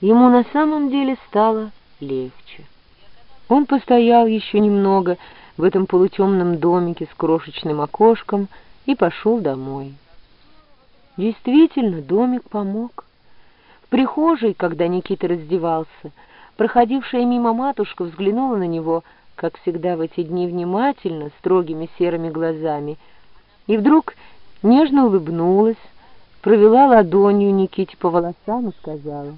ему на самом деле стало легче. Он постоял еще немного в этом полутемном домике с крошечным окошком и пошел домой. Действительно, домик помог. В прихожей, когда Никита раздевался, проходившая мимо матушка взглянула на него, как всегда в эти дни внимательно, строгими серыми глазами, и вдруг нежно улыбнулась, провела ладонью Никите по волосам и сказала,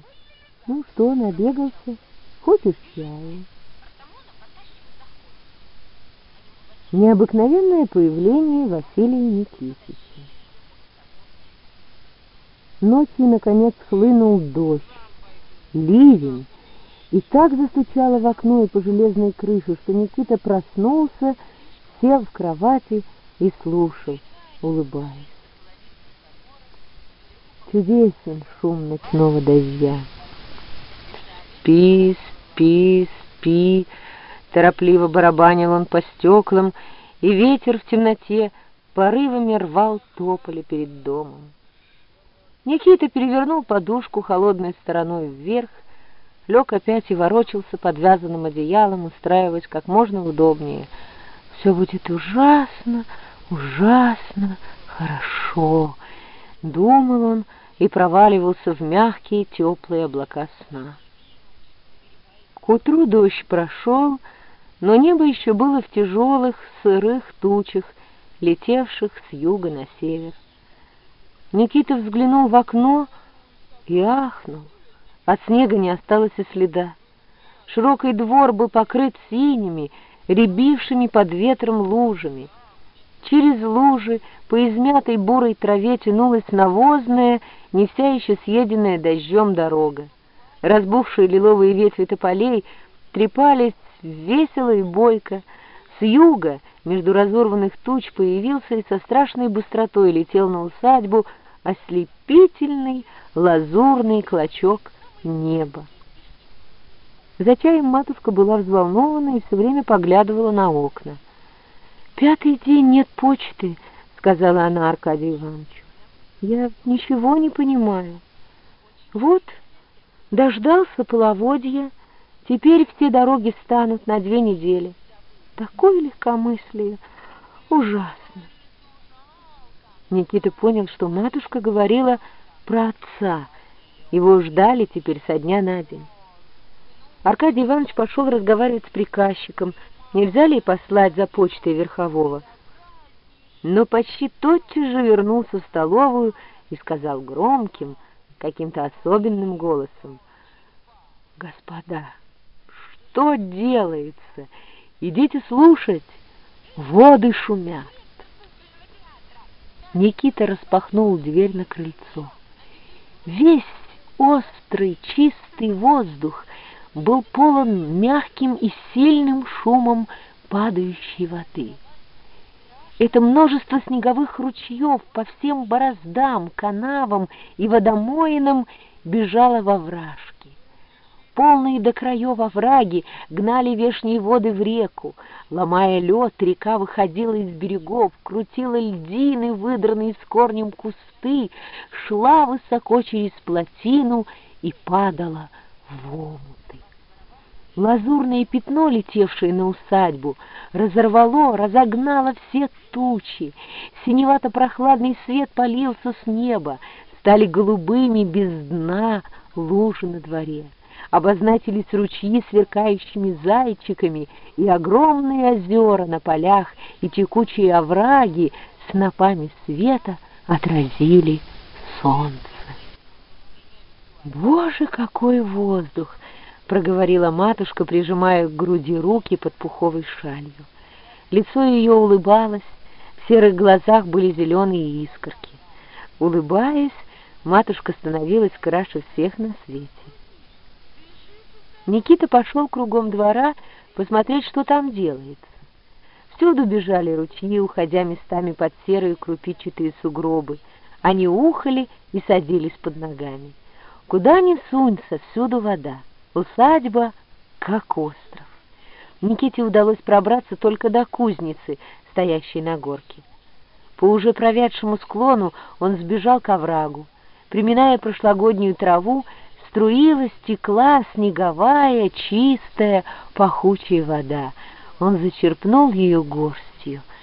«Ну что, набегался? Хочешь чаю?» Необыкновенное появление Василия Никитича. Ночью, наконец, хлынул дождь, ливень, и так застучало в окно и по железной крыше, что Никита проснулся, сел в кровати и слушал, улыбаясь. Чудесен шум ночного дождя. Спи, спи, спи, торопливо барабанил он по стеклам, и ветер в темноте порывами рвал тополя перед домом. Никита перевернул подушку холодной стороной вверх, лег опять и ворочался под вязаным одеялом, устраиваясь как можно удобнее. «Все будет ужасно, ужасно хорошо», — думал он и проваливался в мягкие теплые облака сна. К утру дождь прошел, но небо еще было в тяжелых, сырых тучах, летевших с юга на север. Никита взглянул в окно и ахнул. От снега не осталось и следа. Широкий двор был покрыт синими, рябившими под ветром лужами. Через лужи по измятой бурой траве тянулась навозная, не вся еще съеденная дождем дорога. Разбухшие лиловые ветви тополей трепались весело и бойко. С юга между разорванных туч появился и со страшной быстротой летел на усадьбу ослепительный лазурный клочок неба. За чаем матушка была взволнована и все время поглядывала на окна. «Пятый день нет почты», — сказала она Аркадию Ивановичу. «Я ничего не понимаю. Вот, дождался половодья, теперь все дороги станут на две недели. Такое легкомыслие! Ужасно!» Никита понял, что матушка говорила про отца. Его ждали теперь со дня на день. Аркадий Иванович пошел разговаривать с приказчиком, нельзя ли послать за почтой верхового. Но почти тотчас же вернулся в столовую и сказал громким, каким-то особенным голосом, «Господа, что делается? Идите слушать, воды шумят». Никита распахнул дверь на крыльцо. Весь острый, чистый воздух был полон мягким и сильным шумом падающей воды. Это множество снеговых ручьев по всем бороздам, канавам и водомоинам бежало во вражки. Полные до краев овраги гнали вешние воды в реку. Ломая лед, река выходила из берегов, крутила льдины, выдранные с корнем кусты, шла высоко через плотину и падала в омуты. Лазурное пятно, летевшее на усадьбу, разорвало, разогнало все тучи. Синевато-прохладный свет полился с неба, стали голубыми без дна лужи на дворе обозначились ручьи сверкающими зайчиками и огромные озера на полях и текучие овраги снопами света отразили солнце. «Боже, какой воздух!» — проговорила матушка, прижимая к груди руки под пуховой шалью. Лицо ее улыбалось, в серых глазах были зеленые искорки. Улыбаясь, матушка становилась краше всех на свете. Никита пошел кругом двора посмотреть, что там делается. Всюду бежали ручьи, уходя местами под серые крупичатые сугробы. Они ухали и садились под ногами. Куда ни сунься, всюду вода. Усадьба как остров. Никите удалось пробраться только до кузницы, стоящей на горке. По уже провядшему склону он сбежал к оврагу. Приминая прошлогоднюю траву, струилась, текла снеговая, чистая, пахучая вода. Он зачерпнул ее горстью